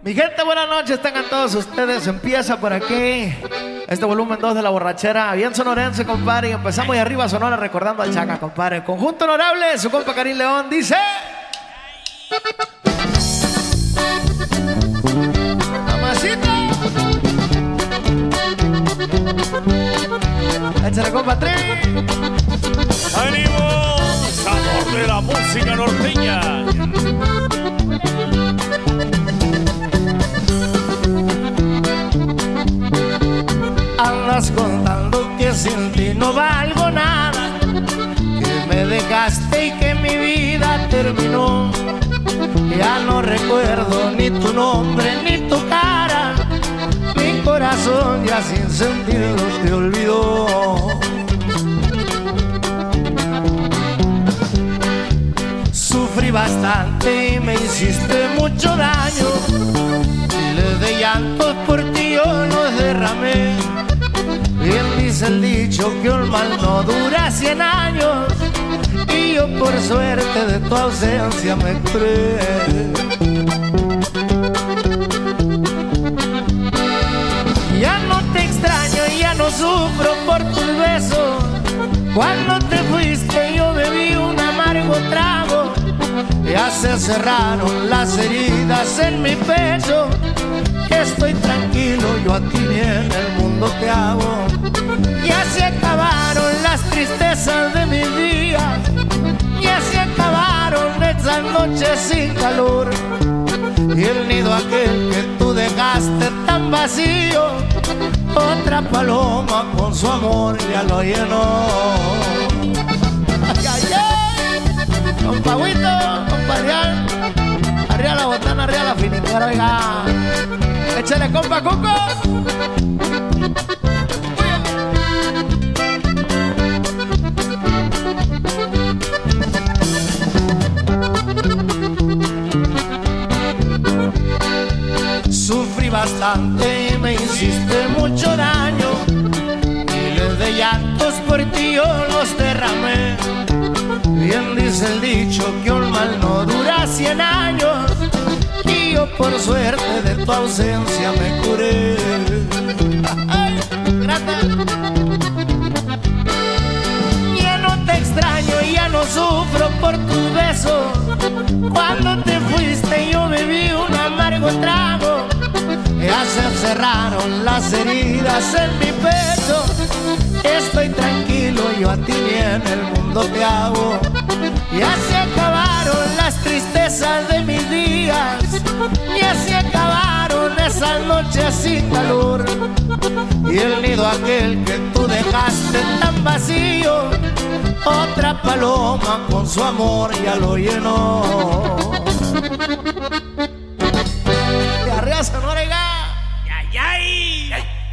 Mi gente, buenas noches, tengan todos ustedes. Empieza por aquí este volumen 2 de la borrachera. Bien sonorense, compadre. Y empezamos y arriba Sonora recordando a Chaca, compadre. Conjunto honorable, su compa Karim León dice. Mamacita. Échale, compa. ¡Ánimo! Sabor de la música norteña. Terminó. Ya no recuerdo ni tu nombre ni tu cara, mi corazón ya sin sentido te olvidó. Sufrí bastante y me hiciste mucho daño. Miles de llantos por ti yo los derramé. Bien dice el dicho que un mal no dura cien años. Yo por suerte de tu ausencia me curé. Ya no te extraño y ya no sufro por tus besos. Cuando te fuiste yo bebí un amargo trago. Ya se cerraron las heridas en mi pecho. Estoy tranquilo, yo aquí en el mundo esas noches sin calor. Y el nido aquel que tú dejaste tan vacío, otra paloma con su amor ya lo llenó. Ay, ay, ay. Compa Huito, compa Ariel, arriba la botana, arriba la finitera, oiga. Échale, compa Cuco. Y me hiciste mucho daño. Miles de llantos por ti yo los derramé. Bien dice el dicho que un mal no dura cien años. Y yo por suerte de tu ausencia me curé. Ay. Ya no te extraño ya no sufro por tus cerraron las heridas en mi pecho. Estoy tranquilo, yo a ti ni en el mundo te hago. Ya se acabaron las tristezas de mis días. Ya se acabaron esas noches sin calor. Y el nido aquel que tú dejaste tan vacío. Otra paloma con su amor ya lo llenó.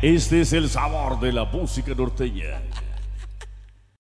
Este es el sabor de la música norteña.